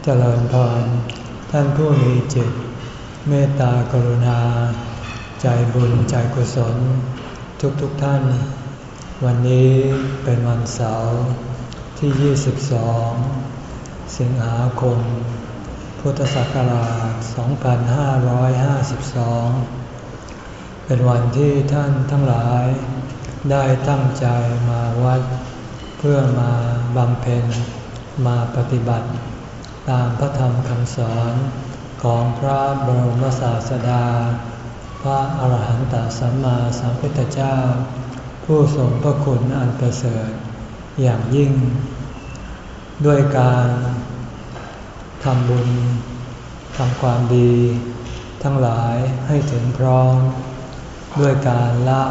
เจริญพร ท่านผู้มีจิต เมตตากรุณา ใจบุญใจกุศล ทุกทุกท่าน วันนี้เป็นวันเสาร์ที่ 22 สิงหาคม พุทธศักราช 2552 เป็นวันที่ท่านทั้งหลาย ได้ตั้งใจมาวัด เพื่อมาบำเพ็ญมาปฏิบัติ ตามพระธรรมคำสอนของพระบรมศาสดา พระอาหารหันตสัมมาสัมพุทธเจ้า ผู้ทรงพระคุณอันประเสริฐอย่างยิ่ง ด้วยการทำบุญทำความดี ทั้งหลายให้ถึงพร้อม ด้วยการละ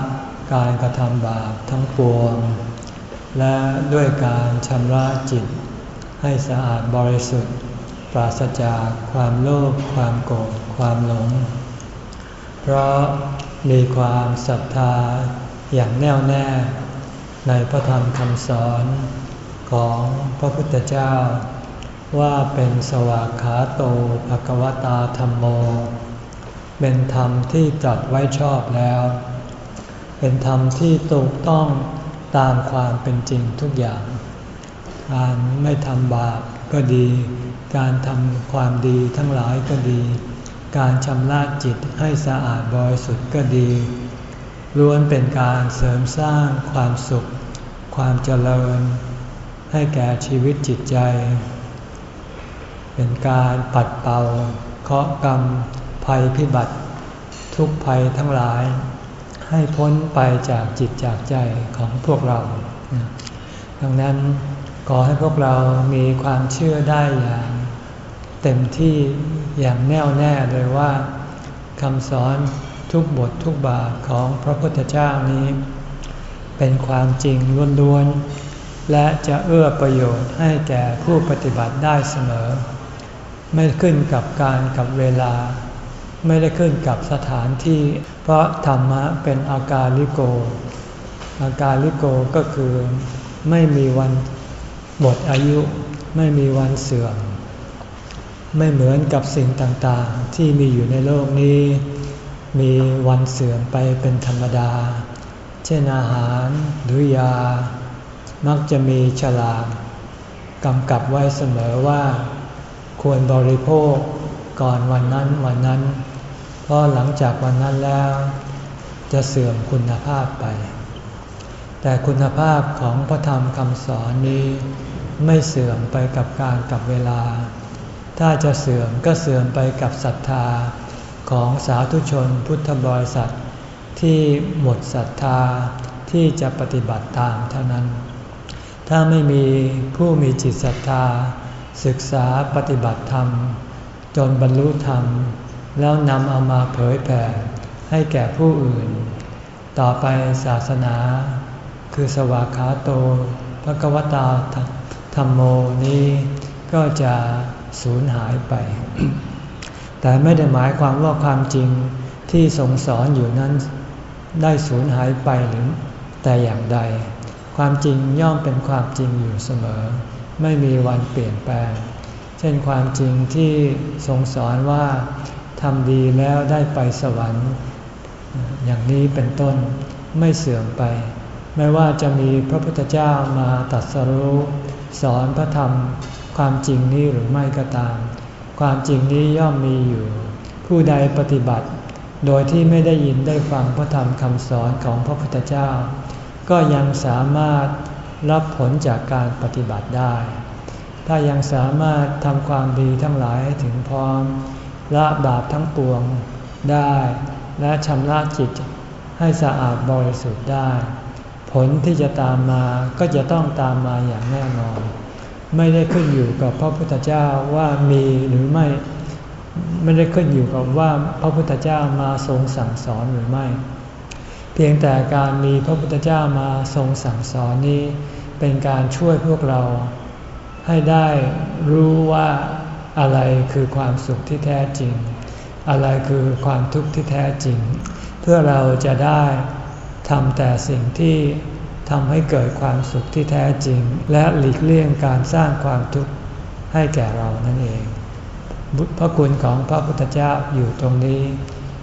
การกระทำบาปทั้งปวง และด้วยการชำระจิตให้สะอาดบริสุทธิ์ ปราศจากความโลภความโกรธความหลง เพราะมีความศรัทธาอย่างแน่วแน่ ในพระธรรมคำสอนของพระพุทธเจ้า ว่าเป็นสวากขาโตภกวตาธรรมโม เป็นธรรมที่จัดไว้ชอบแล้ว เป็นธรรมที่ถูกต้องตามความเป็นจริงทุกอย่าง การไม่ทำบาปก็ดี การทำความดีทั้งหลายก็ดี การชำระจิตให้สะอาดบริสุทธิ์ก็ดี ล้วนเป็นการเสริมสร้างความสุข ความเจริญ ให้แก่ชีวิตจิตใจ เป็นการปัดเป่าเคราะกรรมภัยพิบัติ ทุกภัยทั้งหลาย ให้พ้นไปจากจิตจากใจของพวกเรา ดังนั้นขอให้พวกเรามีความเชื่อได้อย่าง เต็มที่อย่างแน่วแน่เลยว่าคำสอนทุกบททุกบาทของพระพุทธเจ้านี้ เป็นความจริงล้วนๆ และจะเอื้อประโยชน์ให้แก่ผู้ปฏิบัติได้เสมอ ไม่ขึ้นกับการกับเวลา ไม่ได้ขึ้นกับสถานที่ เพราะธรรมะเป็นอาการลิโก อาการลิโกก็คือไม่มีวันหมดอายุ ไม่มีวันเสื่อม ไม่เหมือนกับสิ่งต่างๆ ที่มีอยู่ในโลกนี้ มีวันเสื่อมไปเป็นธรรมดา เช่นอาหารหรือยา มักจะมีฉลากกำกับไว้เสมอว่า ควรบริโภคก่อนวันนั้นวันนั้น เพราะหลังจากวันนั้นแล้ว จะเสื่อมคุณภาพไป แต่คุณภาพของพระธรรมคำสอนนี้ ไม่เสื่อมไปกับการกับเวลา ถ้าจะเสื่อมก็เสื่อมไปกับศรัทธาของสาธุชนพุทธบริษัท ที่หมดศรัทธาที่จะปฏิบัติตามเท่านั้น ถ้าไม่มีผู้มีจิตศรัทธา ศึกษาปฏิบัติธรรม จนบรรลุธรรม แล้วนำเอามาเผยแผ่ให้แก่ผู้อื่น ต่อไปศาสนา คือสวากขาโตพระกวตาธรรมโมนี้ก็จะ สูญหายไป แต่ไม่ได้หมายความว่าความจริงที่ทรงสอนอยู่นั้นได้สูญหายไปหรือแต่อย่างใด ความจริงย่อมเป็นความจริงอยู่เสมอ ไม่มีวันเปลี่ยนแปลง เช่นความจริงที่ทรงสอนว่าทำดีแล้วได้ไปสวรรค์ อย่างนี้เป็นต้นไม่เสื่อมไป ไม่ว่าจะมีพระพุทธเจ้ามาตัดสรู้สอนพระธรรม ความจริงนี้หรือไม่ก็ตาม ความจริงนี้ย่อมมีอยู่ ผู้ใดปฏิบัติ โดยที่ไม่ได้ยินได้ฟังพระธรรมคำสอนของพระพุทธเจ้า ก็ยังสามารถรับผลจากการปฏิบัติได้ ถ้ายังสามารถทำความดีทั้งหลายให้ถึงพร้อมละบาปทั้งปวงได้ และชำระจิตให้สะอาดบริสุทธิ์ได้ ผลที่จะตามมาก็จะต้องตามมาอย่างแน่นอน ไม่ได้ขึ้นอยู่กับพระพุทธเจ้าว่ามีหรือไม่ไม่ได้ขึ้นอยู่กับว่าพระพุทธเจ้ามาทรงสั่งสอนหรือไม่ เพียงแต่การมีพระพุทธเจ้ามาทรงสั่งสอนนี้ เป็นการช่วยพวกเรา ให้ได้รู้ว่าอะไรคือความสุขที่แท้จริง อะไรคือความทุกข์ที่แท้จริง เพื่อเราจะได้ทำแต่สิ่งที่ ทำให้เกิดความสุขที่แท้จริง และหลีกเลี่ยงการสร้างความทุกข์ให้แก่เรานั่นเองพระคุณของพระพุทธเจ้าอยู่ตรงนี้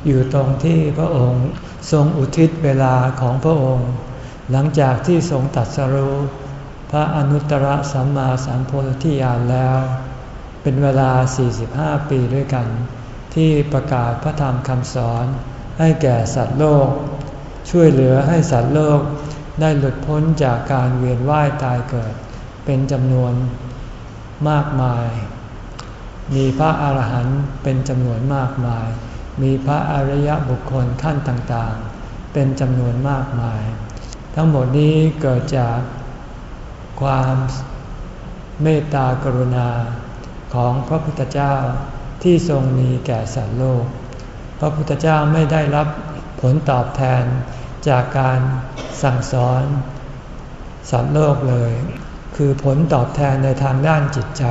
อยู่ตรงที่พระองค์ทรงอุทิศเวลาของพระองค์ หลังจากที่ทรงตัดสรู้พระอนุตตรสัมมาสัมโพธิญาณแล้ว เป็นเวลา 45 ปีด้วยกัน ที่ประกาศพระธรรมคำสอนให้แก่สัตว์โลก ช่วยเหลือให้สัตว์โลก ได้หลุดพ้นจากการเวียนว่ายตายเกิด เป็นจำนวนมากมาย มีพระอาหารหันต์เป็นจำนวนมากมาย มีพระอริยบุคคลขั้นต่างๆ เป็นจำนวนมากมาย ทั้งหมดนี้เกิดจากความเมตตากรุณาของพระพุทธเจ้าที่ทรงมีแก่สัตว์โลก พระพุทธเจ้าไม่ได้รับผลตอบแทน จากการสั่งสอนสัตว์โลกเลย คือผลตอบแทนในทางด้านจิตใจ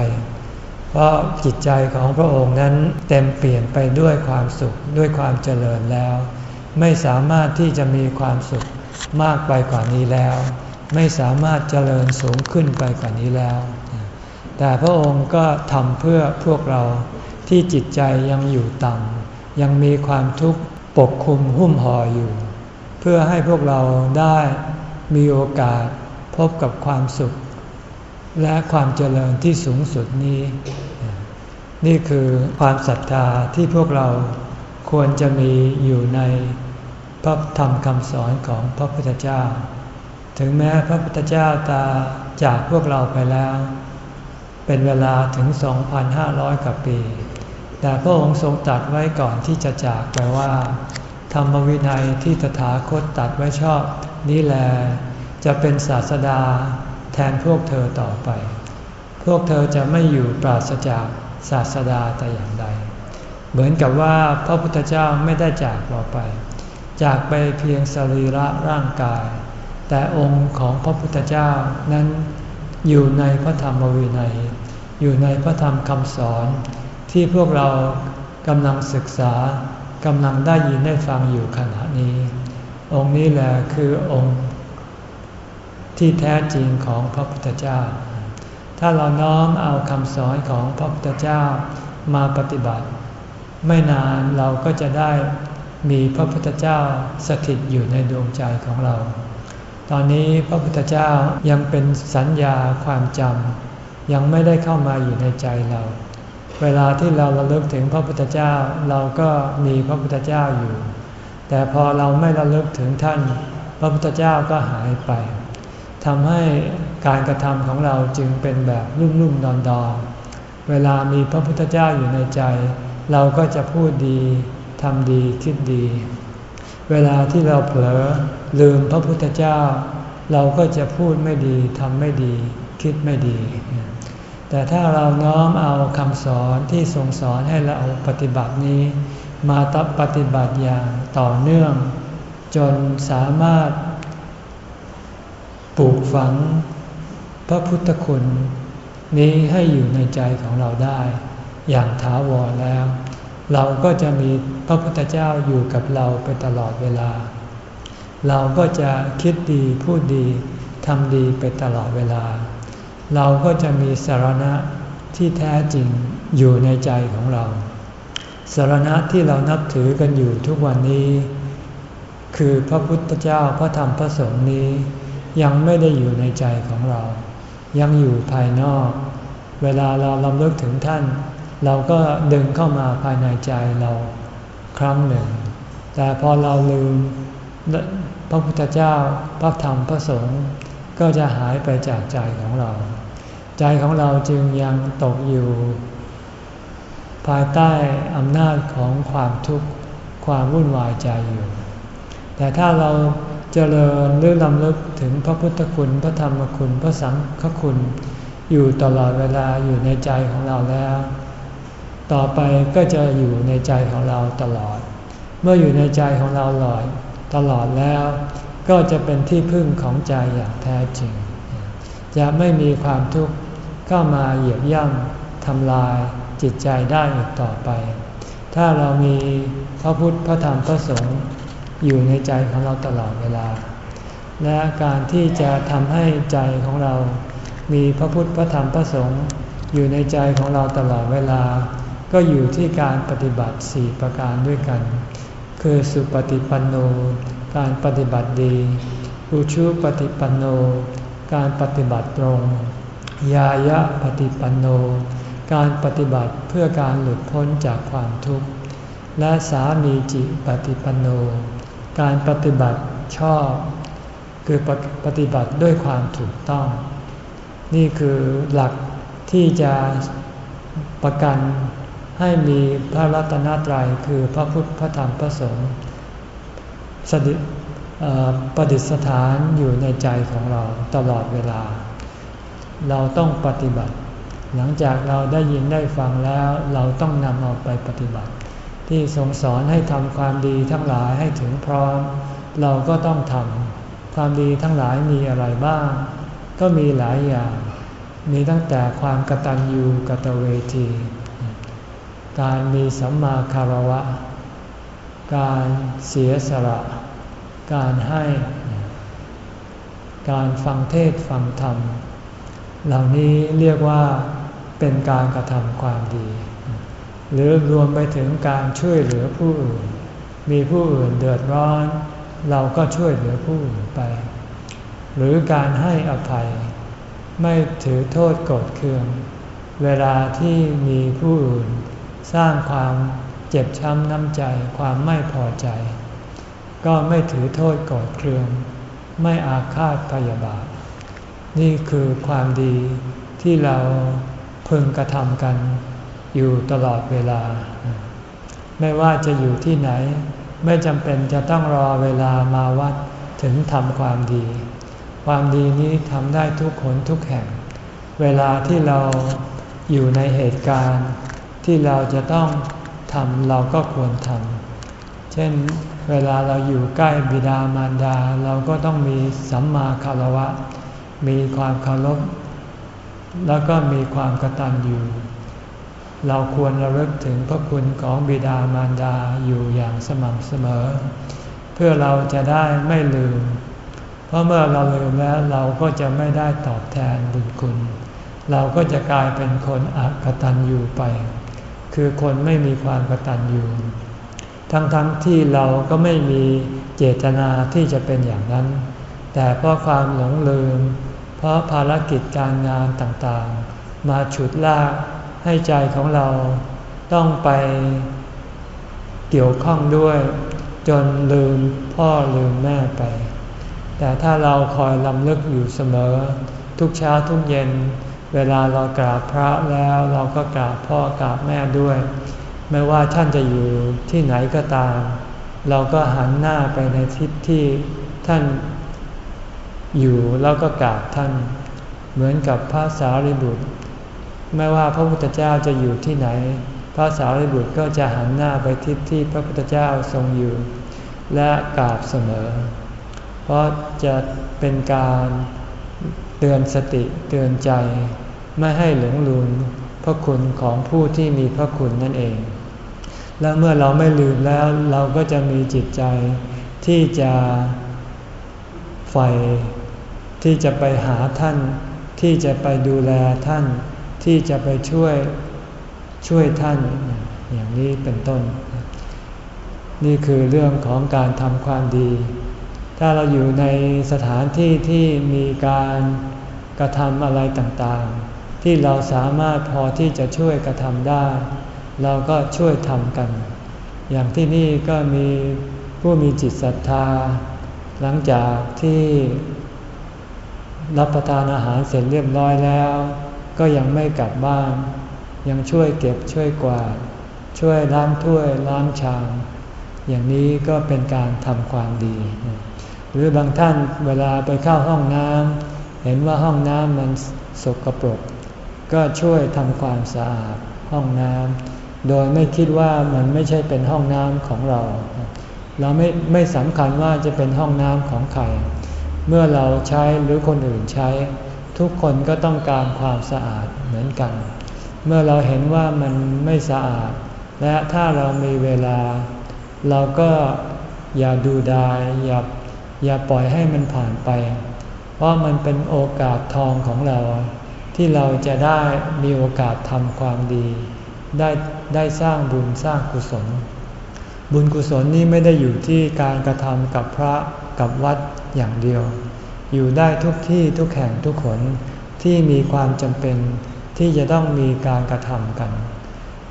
เพราะจิตใจของพระองค์นั้นเต็มเปลี่ยนไปด้วยความสุขด้วยความเจริญแล้ว ไม่สามารถที่จะมีความสุขมากไปกว่านี้แล้ว ไม่สามารถเจริญสูงขึ้นไปกว่านี้แล้ว แต่พระองค์ก็ทำเพื่อพวกเราที่จิตใจยังอยู่ต่ำยังมีความทุกข์ปกคลุมหุ้มห่ออยู่ พื่อให้พวกเราได้มีโอกาสพบกับความสุข และความเจริญที่สูงสุดนี้ นี่คือความศรัทธาที่พวกเราควรจะมีอยู่ในพระธรรมคำสอนของพระพุทธเจ้า ถึงแม้พระพุทธเจ้าตาจากพวกเราไปแล้ว เป็นเวลาถึง 2,500 กว่าปี แต่พระองค์ทรงตัดไว้ก่อนที่จะจากไปว่า ธรรมวินัยที่ตถาคตตัดไว้ชอบนี่แหละจะเป็นศาสดาแทนพวกเธอต่อไป พวกเธอจะไม่อยู่ปราศจากศาสดาแต่อย่างใด เหมือนกับว่าพระพุทธเจ้าไม่ได้จากเราไป จากไปเพียงสรีระร่างกาย แต่องค์ของพระพุทธเจ้านั้นอยู่ในพระธรรมวินัย อยู่ในพระธรรมคำสอนที่พวกเรากำลังศึกษา กำลังได้ยินได้ฟังอยู่ขณะนี้ องค์นี้แหละคือองค์ ที่แท้จริงของพระพุทธเจ้า ถ้าเราน้อมเอาคำสอนของพระพุทธเจ้ามาปฏิบัติ ไม่นานเราก็จะได้มีพระพุทธเจ้าสถิตอยู่ในดวงใจของเรา ตอนนี้พระพุทธเจ้ายังเป็นสัญญาความจำยังไม่ได้เข้ามาอยู่ในใจเรา เวลาที่เราระลึกถึงพระพุทธเจ้าเราก็มีพระพุทธเจ้าอยู่ แต่พอเราไม่ระลึกถึงท่าน พระพุทธเจ้าก็หายไปทำให้การกระทำของเราจึงเป็นแบบรุ่มรุ่มดอนดอนเวลามีพระพุทธเจ้าอยู่ในใจ เราก็จะพูดดีทำดีคิดดี เวลาที่เราเผลอลืมพระพุทธเจ้า เราก็จะพูดไม่ดีทำไม่ดี คิดไม่ดี แต่ถ้าเราน้อมเอาคำสอนที่ทรงสอนให้เราปฏิบัตินี้ มาตับปฏิบัติอย่างต่อเนื่อง จนสามารถปลูกฝังพระพุทธคุณนี้ให้อยู่ในใจของเราได้อย่างถาวรแล้ว เราก็จะมีพระพุทธเจ้าอยู่กับเราไปตลอดเวลา เราก็จะคิดดีพูดดีทำดีไปตลอดเวลา เราก็จะมีสารณะที่แท้จริงอยู่ในใจของเรา สารณะที่เรานับถือกันอยู่ทุกวันนี้ คือพระพุทธเจ้าพระธรรมพระสงฆ์นี้ ยังไม่ได้อยู่ในใจของเรา ยังอยู่ภายนอก เวลาเราลำลึกถึงท่าน เราก็ดึงเข้ามาภายในใจเราครั้งหนึ่ง แต่พอเราลืมพระพุทธเจ้าพระธรรมพระสงฆ์ ก็จะหายไปจากใจของเรา ใจของเราจึงยังตกอยู่ ภายใต้อำนาจของความทุกข์ความวุ่นวายใจอยู่ แต่ถ้าเราเจริญหรือลำลึกถึงพระพุทธคุณพระธรรมคุณพระสังฆคุณ อยู่ตลอดเวลาอยู่ในใจของเราแล้ว ต่อไปก็จะอยู่ในใจของเราตลอด เมื่ออยู่ในใจของเราหลอดตลอดแล้ว ก็จะเป็นที่พึ่งของใจอย่างแท้จริง จะไม่มีความทุกข์เข้ามาเหยียบย่ำทำลายจิตใจได้อีกต่อไป ถ้าเรามีพระพุทธพระธรรมพระสงฆ์อยู่ในใจของเราตลอดเวลา และการที่จะทำให้ใจของเรา มีพระพุทธพระธรรมพระสงฆ์อยู่ในใจของเราตลอดเวลา ก็อยู่ที่การปฏิบัติสี่ประการด้วยกัน คือสุปฏิปันโน การปฏิบัติดี อุชุปฏิปันโน การปฏิบัติตรง ยายะปฏิปันโน การปฏิบัติเพื่อการหลุดพ้นจากความทุกข์ และสามีจิปฏิปันโน การปฏิบัติชอบ คือปฏิบัติด้วยความถูกต้อง นี่คือหลักที่จะประกันให้มีพระรัตนตรัยคือพระพุทธพระธรรมพระสงฆ์ สดิประดิษฐานอยู่ในใจของเราตลอดเวลา เราต้องปฏิบัติ หลังจากเราได้ยินได้ฟังแล้วเราต้องนำเอาไปปฏิบัติ ที่ทรงสอนให้ทำความดีทั้งหลายให้ถึงพร้อม เราก็ต้องทำความดีทั้งหลายมีอะไรบ้าง ก็มีหลายอย่าง มีตั้งแต่ความกตัญญูกตเวที การมีสัมมาคารวะ การเสียสละ การให้ การฟังเทศฟังธรรม เหล่านี้เรียกว่าเป็นการกระทำความดี หรือรวมไปถึงการช่วยเหลือผู้อื่น มีผู้อื่นเดือดร้อน เราก็ช่วยเหลือผู้อื่นไป หรือการให้อภัย ไม่ถือโทษโกรธเคือง เวลาที่มีผู้อื่นสร้างความ จ็บช้ำน้ำใจความไม่พอใจ ก็ไม่ถือโทษโกรธเคือง ไม่อาฆาตพยาบาท นี่คือความดีที่เราพึงกระทำกันอยู่ตลอดเวลา ไม่ว่าจะอยู่ที่ไหน ไม่จำเป็นจะต้องรอเวลามาวัดถึงทำความดี ความดีนี้ทำได้ทุกคนทุกแห่ง เวลาที่เราอยู่ในเหตุการณ์ที่เราจะต้อง ทำเราก็ควรทำ เช่นเวลาเราอยู่ใกล้บิดามารดา เราก็ต้องมีสัมมาคารวะ มีความเคารพ แล้วก็มีความกตัญญูเราควรระลึกถึงพระคุณของบิดามารดาอยู่อย่างสม่ำเสมอ เพื่อเราจะได้ไม่ลืม เพราะเมื่อเราลืมแล้วเราก็จะไม่ได้ตอบแทนบุญคุณ เราก็จะกลายเป็นคนอักตันยูไป คือคนไม่มีความกตัญญูทั้งๆทที่เราก็ไม่มีเจตนาที่จะเป็นอย่างนั้น แต่เพราะความหลงลืม เพราะภารกิจการงานต่างๆ มาฉุดลากให้ใจของเราต้องไปเกี่ยวข้องด้วย จนลืมพ่อลืมแม่ไป แต่ถ้าเราคอยลำลึกอยู่เสมอ ทุกเช้าทุกเย็น เวลาเรากราบพระแล้วเราก็กราบพ่อกราบแม่ด้วย ไม่ว่าท่านจะอยู่ที่ไหนก็ตาม เราก็หันหน้าไปในทิศที่ท่านอยู่แล้วก็กราบท่าน เหมือนกับพระสารีบุตร ไม่ว่าพระพุทธเจ้าจะอยู่ที่ไหน พระสารีบุตรก็จะหันหน้าไปทิศที่พระพุทธเจ้าทรงอยู่ และกราบเสมอ เพราะจะเป็นการ เตือนสติเตือนใจ ไม่ให้หลงลืมพระคุณของผู้ที่มีพระคุณนั่นเอง และเมื่อเราไม่ลืมแล้วเราก็จะมีจิตใจที่จะใฝ่ที่จะไปหาท่าน ที่จะไปดูแลท่าน ที่จะไปช่วยช่วยท่าน อย่างนี้เป็นต้น นี่คือเรื่องของการทำความดี ถ้าเราอยู่ในสถานที่ที่มีการกระทำอะไรต่างๆ ที่เราสามารถพอที่จะช่วยกระทำได้ เราก็ช่วยทำกัน อย่างที่นี่ก็มีผู้มีจิตศรัทธา หลังจากที่รับประทานอาหารเสร็จเรียบร้อยแล้ว ก็ยังไม่กลับบ้าน ยังช่วยเก็บช่วยกวาดช่วยล้างถ้วยล้างชามอย่างนี้ก็เป็นการทำความดี หรือบางท่านเวลาไปเข้าห้องน้ำเห็นว่าห้องน้ำมันสกปรก ก็ช่วยทำความสะอาดห้องน้ำโดยไม่คิดว่ามันไม่ใช่เป็นห้องน้ำของเรา เราไม่ไม่สำคัญว่าจะเป็นห้องน้ำของใคร เมื่อเราใช้หรือคนอื่นใช้ ทุกคนก็ต้องการความสะอาดเหมือนกัน เมื่อเราเห็นว่ามันไม่สะอาด และถ้าเรามีเวลา เราก็อย่าดูดายอย่า อย่าปล่อยให้มันผ่านไป เพราะมันเป็นโอกาสทองของเรา ที่เราจะได้มีโอกาสทำความดี ได้ได้สร้างบุญสร้างกุศล บุญกุศลนี้ไม่ได้อยู่ที่การกระทำกับพระกับวัดอย่างเดียว อยู่ได้ทุกที่ทุกแห่งทุกคนที่มีความจำเป็นที่จะต้องมีการกระทำกัน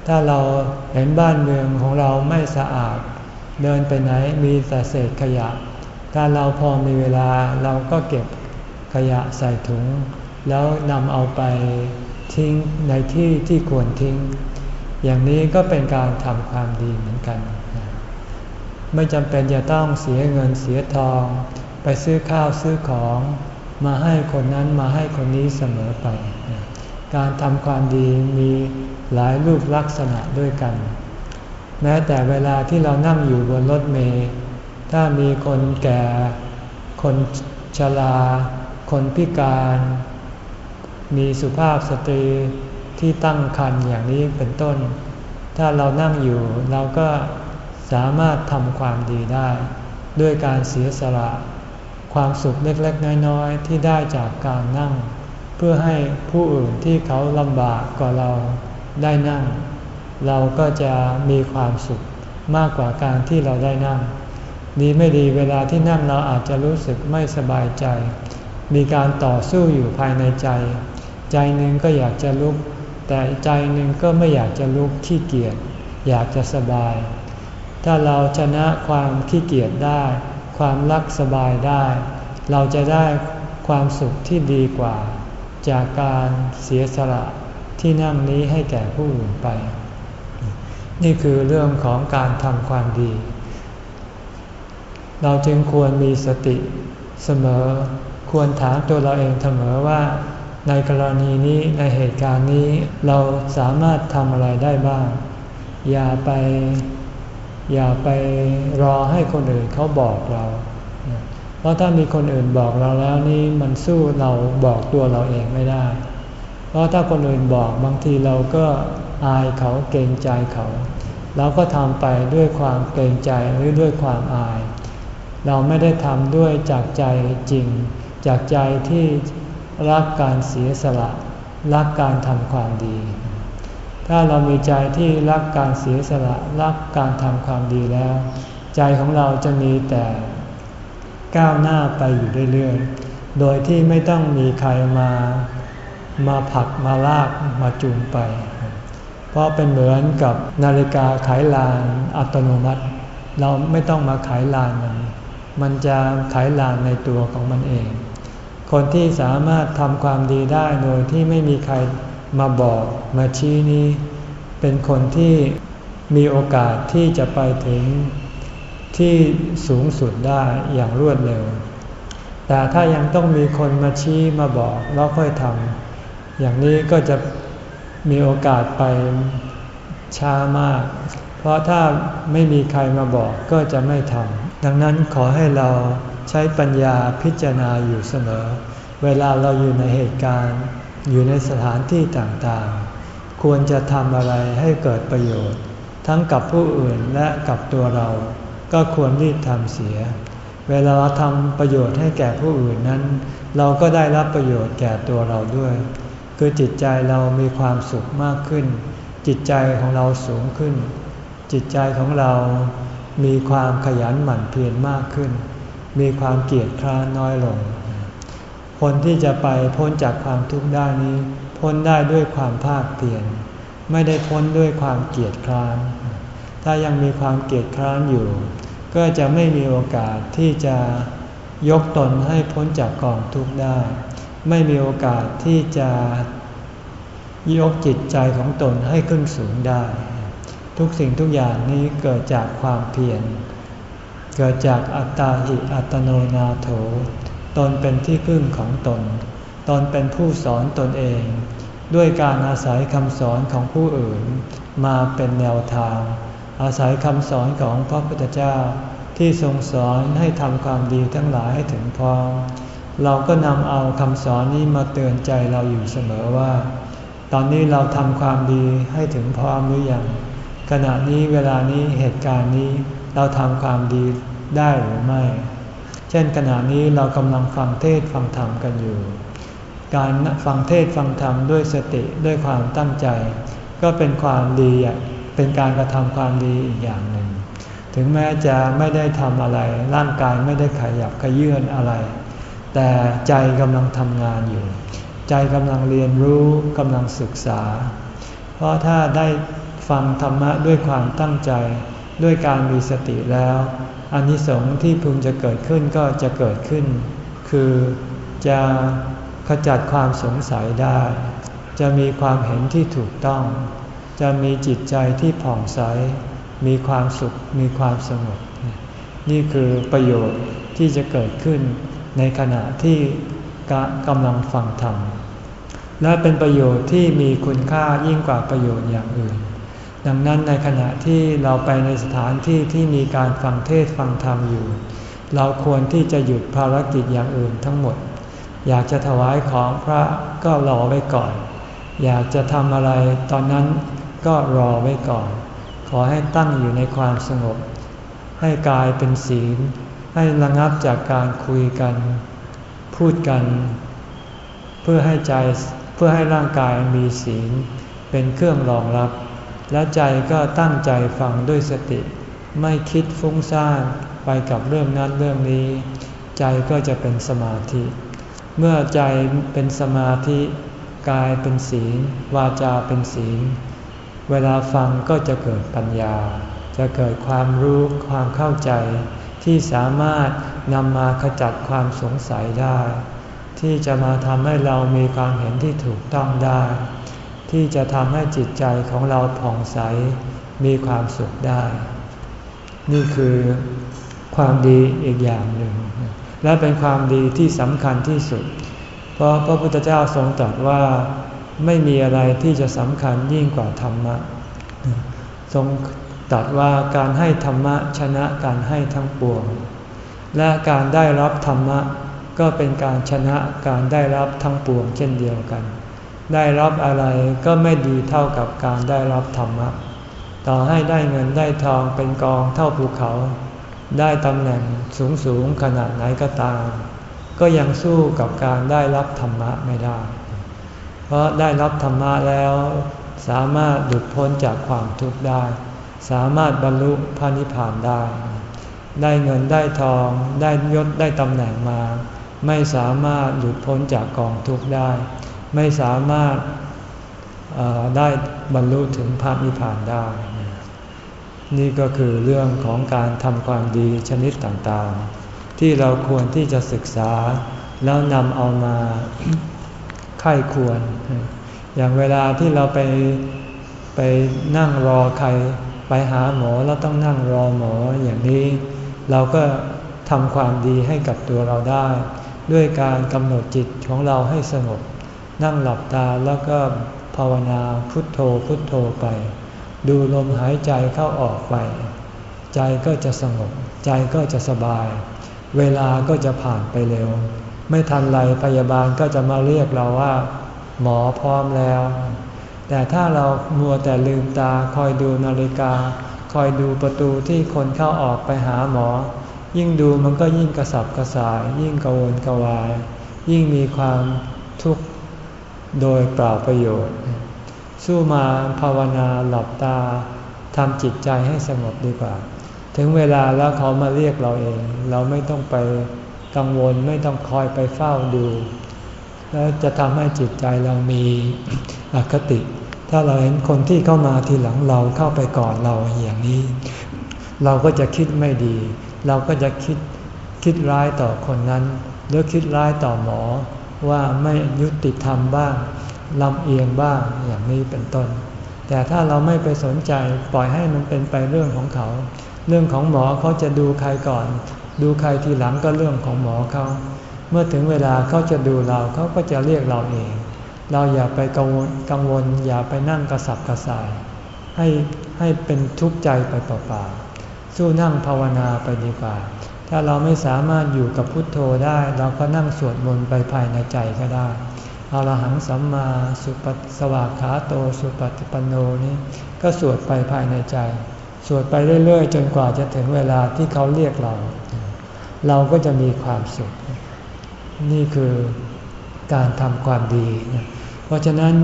ถ้าเราเห็นบ้านเมืองของเราไม่สะอาด เดินไปไหนมีแต่เศษขยะ ถ้าเราพอมีเวลาเราก็เก็บขยะใส่ถุง แล้วนำเอาไปทิ้งในที่ที่ควรทิ้ง อย่างนี้ก็เป็นการทำความดีเหมือนกัน ไม่จำเป็นจะต้องเสียเงินเสียทอง ไปซื้อข้าวซื้อของมาให้คนนั้นมาให้คนนี้เสมอไป การทำความดีมีหลายรูปลักษณะด้วยกัน แม้แต่เวลาที่เรานั่งอยู่บนรถเมล์ ถ้ามีคนแก่ คนชรา คนพิการ มีสุภาพสตรีที่ตั้งครรภ์อย่างนี้เป็นต้น ถ้าเรานั่งอยู่เราก็สามารถทำความดีได้ ด้วยการเสียสละ ความสุขเล็กๆ น้อยๆ ที่ได้จากการนั่ง เพื่อให้ผู้อื่นที่เขาลำบากกว่าเราได้นั่ง เราก็จะมีความสุขมากกว่าการที่เราได้นั่ง ดีไม่ดีเวลาที่นั่งเราอาจจะรู้สึกไม่สบายใจ มีการต่อสู้อยู่ภายในใจ ใจหนึ่งก็อยากจะลุก แต่ใจหนึ่งก็ไม่อยากจะลุกขี้เกียจอยากจะสบาย ถ้าเราชนะความขี้เกียจได้ ความรักสบายได้ เราจะได้ความสุขที่ดีกว่า จากการเสียสละที่นั่งนี้ให้แก่ผู้อื่นไป นี่คือเรื่องของการทำความดี เราจึงควรมีสติเสมอ ควรถามตัวเราเองเสมอว่า ในกรณีนี้ในเหตุการณ์นี้เราสามารถทำอะไรได้บ้าง อย่าไป อย่าไปรอให้คนอื่นเขาบอกเรา เพราะถ้ามีคนอื่นบอกเราแล้วนี่มันสู้เราบอกตัวเราเองไม่ได้ เพราะถ้าคนอื่นบอกบางทีเราก็อายเขาเกรงใจเขา เราก็ทำไปด้วยความเกรงใจหรือด้วยความอาย เราไม่ได้ทำด้วยจากใจจริง จากใจที่รักการเสียสละ รักการทำความดี ถ้าเรามีใจที่รักการเสียสละ รักการทำความดีแล้ว ใจของเราจะมีแต่ก้าวหน้าไปอยู่เรื่อยๆ โดยที่ไม่ต้องมีใครมามาผลักมาลากมาจูงไป เพราะเป็นเหมือนกับนาฬิกาไขลานอัตโนมัติ เราไม่ต้องมาไขลานมัน มันจะไขลานในตัวของมันเอง คนที่สามารถทำความดีได้โดยที่ไม่มีใครมาบอกมาชี้นี้ เป็นคนที่มีโอกาสที่จะไปถึงที่สูงสุดได้อย่างรวดเร็ว แต่ถ้ายังต้องมีคนมาชี้มาบอกแล้วค่อยทำอย่างนี้ก็จะมีโอกาสไปช้ามาก เพราะถ้าไม่มีใครมาบอกก็จะไม่ทำ ดังนั้นขอให้เราใช้ปัญญาพิจารณาอยู่เสมอ เวลาเราอยู่ในเหตุการณ์ อยู่ในสถานที่ต่างๆ ควรจะทำอะไรให้เกิดประโยชน์ ทั้งกับผู้อื่นและกับตัวเรา ก็ควรรีบทำเสีย เวลาเราทำประโยชน์ให้แก่ผู้อื่นนั้น เราก็ได้รับประโยชน์แก่ตัวเราด้วย คือจิตใจเรามีความสุขมากขึ้น จิตใจของเราสูงขึ้น จิตใจของเรา มีความขยันหมั่นเพียรมากขึ้น มีความเกียจคร้านน้อยลง คนที่จะไปพ้นจากความทุกข์ได้นี้ พ้นได้ด้วยความภาคเปลี่ยนไม่ได้พ้นด้วยความเกียจคร้าน ถ้ายังมีความเกียจคร้านอยู่ ก็จะไม่มีโอกาสที่จะยกตนให้พ้นจากกองทุกข์ได้ ไม่มีโอกาสที่จะยกจิตใจของตนให้ขึ้นสูงได้ ทุกสิ่งทุกอย่างนี้เกิดจากความเพียร เกิดจากอัตตาหิอัตโนนาโถ ตนเป็นที่พึ่งของตน ตนเป็นผู้สอนตนเอง ด้วยการอาศัยคำสอนของผู้อื่น มาเป็นแนวทาง อาศัยคำสอนของพระพุทธเจ้า ที่ทรงสอนให้ทำความดีทั้งหลายให้ถึงพร้อม เราก็นำเอาคำสอนนี้มาเตือนใจเราอยู่เสมอว่า ตอนนี้เราทำความดีให้ถึงพร้อมหรือยัง ขณะนี้เวลานี้เหตุการณ์นี้เราทำความดีได้หรือไม่ เช่นขณะนี้เรากำลังฟังเทศฟังธรรมกันอยู่ การฟังเทศฟังธรรมด้วยสติด้วยความตั้งใจ ก็เป็นความดีเป็นการกระทำความดีอีกอย่างหนึ่ง ถึงแม้จะไม่ได้ทำอะไร ร่างกายไม่ได้ขยับขยื่นอะไร แต่ใจกำลังทำงานอยู่ ใจกำลังเรียนรู้กำลังศึกษา เพราะถ้าได้ ฟังธรรมะด้วยความตั้งใจ ด้วยการมีสติแล้วอนนิสงส์ที่พึงจะเกิดขึ้นก็จะเกิดขึ้น คือจะขจัดความสงสัยได้ จะมีความเห็นที่ถูกต้อง จะมีจิตใจที่ผ่องใส มีความสุข มีความสงบ นี่คือประโยชน์ที่จะเกิดขึ้นในขณะที่กำลังฟังธรรม และเป็นประโยชน์ที่มีคุณค่ายิ่งกว่าประโยชน์อย่างอื่น ดังนั้นในขณะที่เราไปในสถานที่ที่มีการฟังเทศฟังธรรมอยู่ เราควรที่จะหยุดภารกิจอย่างอื่นทั้งหมด อยากจะถวายของพระก็รอไว้ก่อน อยากจะทำอะไรตอนนั้นก็รอไว้ก่อน ขอให้ตั้งอยู่ในความสงบ ให้กายเป็นศีล ให้ระงับจากการคุยกัน พูดกัน เพื่อให้ใจเพื่อให้ร่างกายมีศีลเป็นเครื่องรองรับ และใจก็ตั้งใจฟังด้วยสติ ไม่คิดฟุ้งซ่านไปกับเรื่องนั้นเรื่องนี้ ใจก็จะเป็นสมาธิ เมื่อใจเป็นสมาธิกายเป็นศีลวาจาเป็นศีล เวลาฟังก็จะเกิดปัญญา จะเกิดความรู้ความเข้าใจ ที่สามารถนำมาขจัดความสงสัยได้ ที่จะมาทำให้เรามีความเห็นที่ถูกต้องได้ ที่จะทำให้จิตใจของเราผ่องใสมีความสุขได้ นี่คือความดีอีกอย่างหนึ่ง และเป็นความดีที่สำคัญที่สุด เพราะพระพุทธเจ้าทรงตรัสว่าไม่มีอะไรที่จะสำคัญยิ่งกว่าธรรมะ ทรงตรัสว่าการให้ธรรมะชนะการให้ทั้งปวง และการได้รับธรรมะก็เป็นการชนะการได้รับทั้งปวงเช่นเดียวกัน ได้รับอะไรก็ไม่ดีเท่ากับการได้รับธรรมะ ต่อให้ได้เงินได้ทองเป็นกองเท่าภูเขา ได้ตำแหน่งสูงสูงขนาดไหนก็ตาม ก็ยังสู้กับการได้รับธรรมะไม่ได้ เพราะได้รับธรรมะแล้ว สามารถหลุดพ้นจากความทุกข์ได้ สามารถบรรลุพระนิพพานได้ ได้เงินได้ทอง ได้ยศได้ตำแหน่งมา ไม่สามารถหลุดพ้นจากกองทุกข์ได้ ไม่สามารถได้บรรลุถึงพระนิพพานได้ นี่ก็คือเรื่องของการทำความดีชนิดต่างๆ ที่เราควรที่จะศึกษาแล้วนำเอามาไข้ควร อย่างเวลาที่เราไปไปนั่งรอใครไปหาหมอแล้วต้องนั่งรอหมออย่างนี้ เราก็ทำความดีให้กับตัวเราได้ ด้วยการกำหนดจิตของเราให้สงบ นั่งหลับตาแล้วก็ภาวนาพุทโธพุทโธไป ดูลมหายใจเข้าออกไป ใจก็จะสงบ ใจก็จะสบาย เวลาก็จะผ่านไปเร็ว ไม่ทันไรพยาบาลก็จะมาเรียกเราว่า หมอพร้อมแล้ว แต่ถ้าเรามัวแต่ลืมตาคอยดูนาฬิกา คอยดูประตูที่คนเข้าออกไปหาหมอ ยิ่งดูมันก็ยิ่งกระสับกระส่าย ยิ่งกังวลกวาย ยิ่งมีความ โดยเปล่าประโยชน์ สู้มาภาวนาหลับตาทำจิตใจให้สงบดีกว่า ถึงเวลาแล้วเขามาเรียกเราเอง เราไม่ต้องไปกังวลไม่ต้องคอยไปเฝ้าดู แล้วจะทำให้จิตใจเรามีอคติ ถ้าเราเห็นคนที่เข้ามาทีหลังเราเข้าไปก่อนเราอย่างนี้ เราก็จะคิดไม่ดี เราก็จะคิดคิดร้ายต่อคนนั้น หรือคิดร้ายต่อหมอ ว่าไม่ยุติธรรมบ้างลำเอียงบ้างอย่างนี้เป็นต้น แต่ถ้าเราไม่ไปสนใจปล่อยให้มันเป็นไปเรื่องของเขา เรื่องของหมอเขาจะดูใครก่อน ดูใครทีหลังก็เรื่องของหมอเขา เมื่อถึงเวลาเขาจะดูเราเขาก็จะเรียกเราเอง เราอย่าไปกังวลกังวลอย่าไปนั่งกระสับกระส่าย ให้ให้เป็นทุกข์ใจไปเปล่าๆสู้นั่งภาวนาไปดีกว่า ถ้าเราไม่สามารถอยู่กับพุทโธได้ เราก็นั่งสวดมนต์ไปภายในใจก็ได้อรหังสัมมาสุปสวากขาโตสุปฏิปันโนนี้ก็สวดไปภายในใจ สวดไปเรื่อยๆ จนกว่าจะถึงเวลาที่เขาเรียกเรา เราก็จะมีความสุข นี่คือการทำความดี เพราะฉะนั้น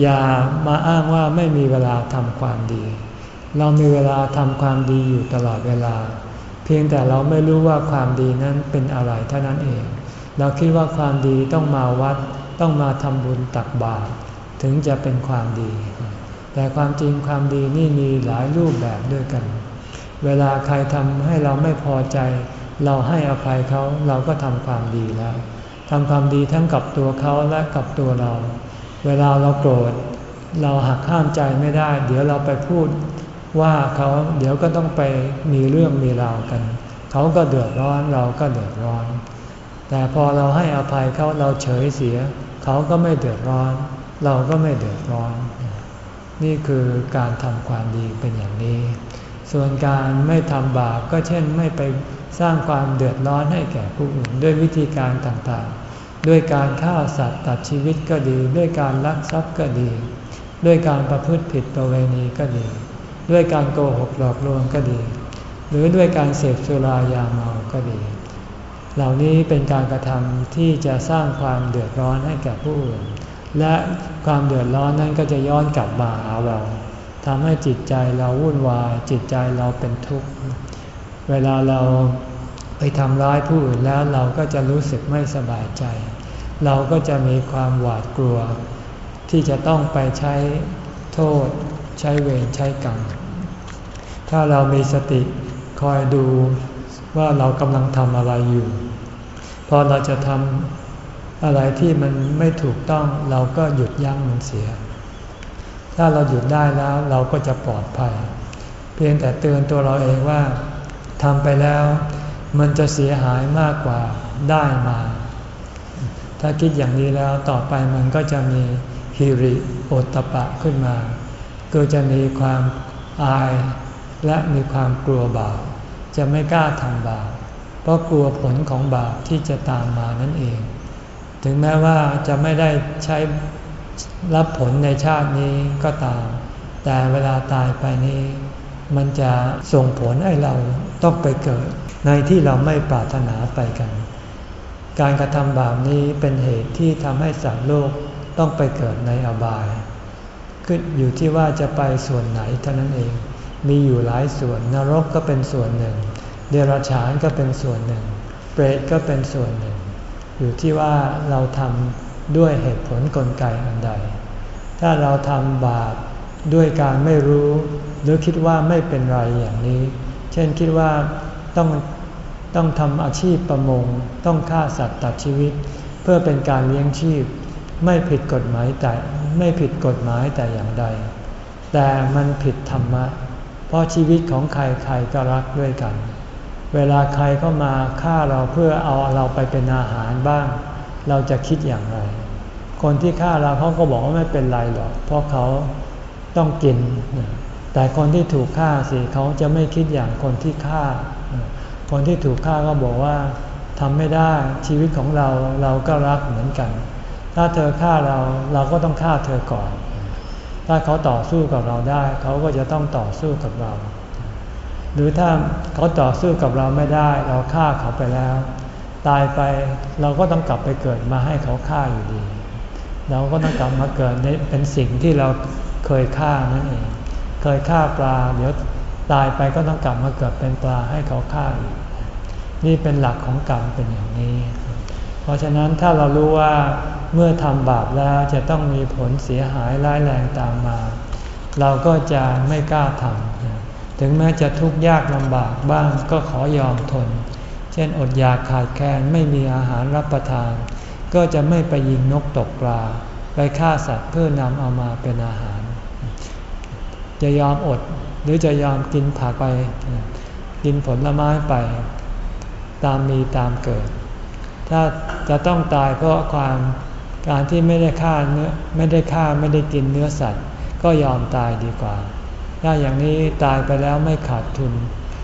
อย่ามาอ้างว่าไม่มีเวลาทำความดี เรามีเวลาทำความดีอยู่ตลอดเวลา พียงแต่เราไม่รู้ว่าความดีนั้นเป็นอะไรเท่านั้นเอง เราคิดว่าความดีต้องมาวัด ต้องมาทำบุญตักบาตรถึงจะเป็นความดี แต่ความจริงความดีนี่มีหลายรูปแบบด้วยกัน เวลาใครทำให้เราไม่พอใจ เราให้อภัยเขาเราก็ทำความดีแล้วทำความดีทั้งกับตัวเขาและกับตัวเรา เวลาเราโกรธ เราหักห้ามใจไม่ได้ เดี๋ยวเราไปพูด ว่าเขาเดี๋ยวก็ต้องไปมีเรื่องมีราวกัน เขาก็เดือดร้อนเราก็เดือดร้อน แต่พอเราให้อภัยเขาเราเฉยเสีย เขาก็ไม่เดือดร้อน เราก็ไม่เดือดร้อน นี่คือการทำความดีเป็นอย่างนี้ ส่วนการไม่ทำบาปก็เช่นไม่ไปสร้างความเดือดร้อนให้แก่ผู้อื่นด้วยวิธีการต่างๆ ด้วยการฆ่าสัตว์ตัดชีวิตก็ดี ด้วยการลักทรัพย์ก็ดี ด้วยการประพฤติผิดประเวณีก็ดี ด้วยการโกหกหลอกลวงก็ดี หรือด้วยการเสพสุรายาเมาก็ดี เหล่านี้เป็นการกระทำที่จะสร้างความเดือดร้อนให้แก่ผู้อื่น และความเดือดร้อนนั้นก็จะย้อนกลับมาหาเราทำให้จิตใจเราวุ่นวาย จิตใจเราเป็นทุกข์ เวลาเราไปทำร้ายผู้อื่นแล้วเราก็จะรู้สึกไม่สบายใจ เราก็จะมีความหวาดกลัว ที่จะต้องไปใช้โทษ ใช้เวรใช้กรรม ถ้าเรามีสติคอยดูว่าเรากำลังทำอะไรอยู่ พอเราจะทำอะไรที่มันไม่ถูกต้องเราก็หยุดยั้งมันเสีย ถ้าเราหยุดได้แล้วเราก็จะปลอดภัย เพียงแต่เตือนตัวเราเองว่าทำไปแล้วมันจะเสียหายมากกว่าได้มา ถ้าคิดอย่างนี้แล้วต่อไปมันก็จะมีฮิริโอตปะขึ้นมา ก็จะมีความอาย และมีความกลัวบาปจะไม่กล้าทำบาปเพราะกลัวผลของบาปที่จะตามมานั่นเอง ถึงแม้ว่าจะไม่ได้ใช้รับผลในชาตินี้ก็ตาม แต่เวลาตายไปนี้ มันจะส่งผลให้เราต้องไปเกิด ในที่เราไม่ปรารถนาไปกัน การกระทำบาปนี้เป็นเหตุที่ทำให้สัตว์โลกต้องไปเกิดในอบาย ขึ้นอยู่ที่ว่าจะไปส่วนไหนเท่านั้นเอง มีอยู่หลายส่วน นรกก็เป็นส่วนหนึ่ง เดรัจฉานก็เป็นส่วนหนึ่ง เปรตก็เป็นส่วนหนึ่ง อยู่ที่ว่าเราทำด้วยเหตุผลกลไกอันใด ถ้าเราทำบาปด้วยการไม่รู้ หรือคิดว่าไม่เป็นไรอย่างนี้ เช่นคิดว่าต้องต้องทำอาชีพประมง ต้องฆ่าสัตว์ตัดชีวิต เพื่อเป็นการเลี้ยงชีพ ไม่ผิดกฎหมายแต่ไม่ผิดกฎหมายแต่อย่างใด แต่มันผิดธรรมะ เพราะชีวิตของใครใครก็รักด้วยกัน เวลาใครเข้ามาฆ่าเราเพื่อเอาเราไปเป็นอาหารบ้าง เราจะคิดอย่างไร คนที่ฆ่าเราเขาก็บอกว่าไม่เป็นไรหรอก เพราะเขาต้องกิน แต่คนที่ถูกฆ่าสิเขาจะไม่คิดอย่างคนที่ฆ่า คนที่ถูกฆ่าก็บอกว่าทำไม่ได้ชีวิตของเราเราก็รักเหมือนกัน ถ้าเธอฆ่าเราเราก็ต้องฆ่าเธอก่อน ถ้าเขาต่อสู้กับเราได้ เขาก็จะต้องต่อสู้กับเรา หรือถ้าเขาต่อสู้กับเราไม่ได้ เราฆ่าเขาไปแล้ว ตายไปเราก็ต้องกลับไปเกิดมาให้เขาฆ่าอยู่ดี เราก็ต้องกลับมาเกิดเป็นสิ่งที่เราเคยฆ่านั่นเอง เคยฆ่าปลา เดี๋ยวตายไปก็ต้องกลับมาเกิดเป็นปลาให้เขาฆ่าอีกนี่เป็นหลักของกรรมเป็นอย่างนี้ เพราะฉะนั้นถ้าเรารู้ว่า เมื่อทำบาปแล้วจะต้องมีผลเสียหายร้ายแรงตามมา เราก็จะไม่กล้าทำถึงแม้จะทุกข์ยากลำบากบ้างก็ขอยอมทน เช่นอดอยากขาดแคลนไม่มีอาหารรับประทาน ก็จะไม่ไปยิงนกตกปลา ไปฆ่าสัตว์เพื่อนำเอามาเป็นอาหาร จะยอมอดหรือจะยอมกินผักไป กินผลไม้ไป ตามมีตามเกิด ถ้าจะต้องตายเพราะความ การที่ไม่ได้ฆ่าเนื้อไม่ได้ฆ่าไม่ได้กินเนื้อสัตว์ ก็ยอมตายดีกว่า ถ้าอย่างนี้ตายไปแล้วไม่ขาดทุน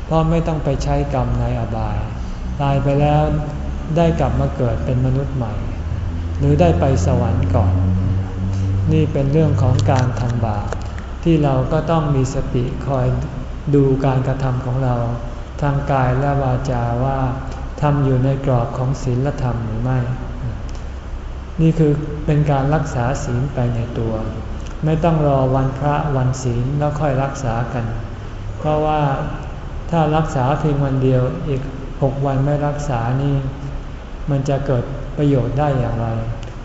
เพราะไม่ต้องไปใช้กรรมในอบาย ตายไปแล้วได้กลับมาเกิดเป็นมนุษย์ใหม่ หรือได้ไปสวรรค์ก่อน นี่เป็นเรื่องของการทำบาปที่เราก็ต้องมีสติคอยดูการกระทำของเรา ทางกายและวาจาว่าทำอยู่ในกรอบของศีลธรรมหรือไม่ นี่คือเป็นการรักษาศีลไปในตัว ไม่ต้องรอวันพระวันศีลแล้วค่อยรักษากัน เพราะว่าถ้ารักษาเพียงวันเดียวอีกหกวันไม่รักษานี่ มันจะเกิดประโยชน์ได้อย่างไร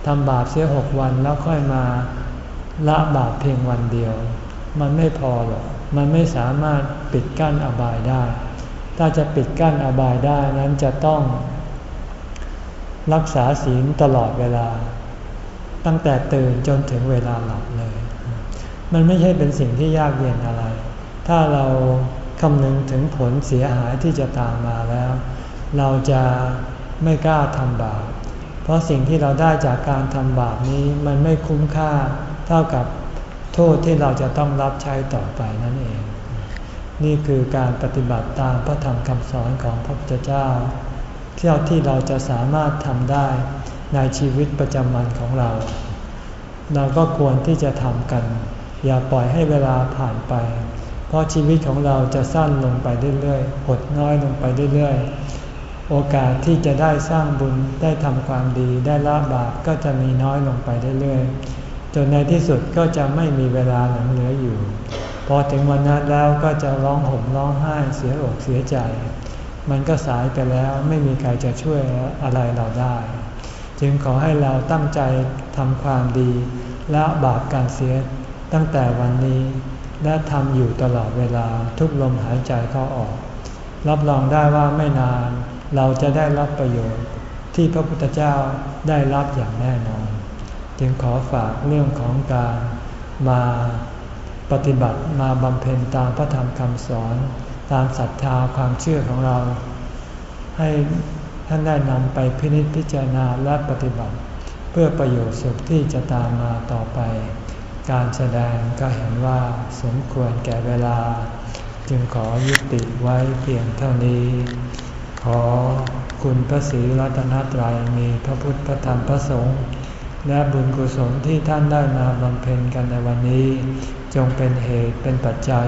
ทำบาปเสียหกวันแล้วค่อยมาละบาปเพียงวันเดียว มันไม่พอหรอกมันไม่สามารถปิดกั้นอบายได้ ถ้าจะปิดกั้นอบายได้นั้นจะต้อง รักษาศีลตลอดเวลา ตั้งแต่ตื่นจนถึงเวลาหลับเลย มันไม่ใช่เป็นสิ่งที่ยากเย็นอะไร ถ้าเราคำนึงถึงผลเสียหายที่จะตามมาแล้ว เราจะไม่กล้าทำบาปเพราะสิ่งที่เราได้จากการทำบาปนี้มันไม่คุ้มค่าเท่ากับโทษที่เราจะต้องรับใช้ต่อไปนั่นเอง นี่คือการปฏิบัติตามพระธรรมคำสอนของพระพุทธเจ้า เท่าที่เราจะสามารถทำได้ในชีวิตประจำวันของเรา เราก็ควรที่จะทำกัน อย่าปล่อยให้เวลาผ่านไป เพราะชีวิตของเราจะสั้นลงไปเรื่อยๆหดน้อยลงไปเรื่อยๆ โอกาสที่จะได้สร้างบุญได้ทำความดีได้ละบาปก็จะมีน้อยลงไปเรื่อยๆ จนในที่สุดก็จะไม่มีเวลาหลังเหลืออยู่ พอถึงวันนั้นแล้วก็จะร้องห่มร้องไห้เสียอกเสียใจ มันก็สายไปแล้วไม่มีใครจะช่วยอะไรเราได้ จึงขอให้เราตั้งใจทำความดีละบาปการเสียตั้งแต่วันนี้และทำอยู่ตลอดเวลาทุกลมหายใจเข้าออก รับรองได้ว่าไม่นานเราจะได้รับประโยชน์ที่พระพุทธเจ้าได้รับอย่างแน่นอน จึงขอฝากเรื่องของการมาปฏิบัติมาบำเพ็ญตามพระธรรมคำสอน ตามศรัทธาความเชื่อของเรา ให้ท่านได้นำไปพินิจพิจารณาและปฏิบัติ เพื่อประโยชน์สุขที่จะตามมาต่อไป การแสดงก็เห็นว่าสมควรแก่เวลา จึงขอยุติไว้เพียงเท่านี้ ขอคุณพระศรีรัตนตรัยมีพระพุทธพระธรรมพระสงฆ์และบุญกุศลที่ท่านได้มาบำเพ็ญกันในวันนี้ จงเป็นเหตุเป็นปัจจัย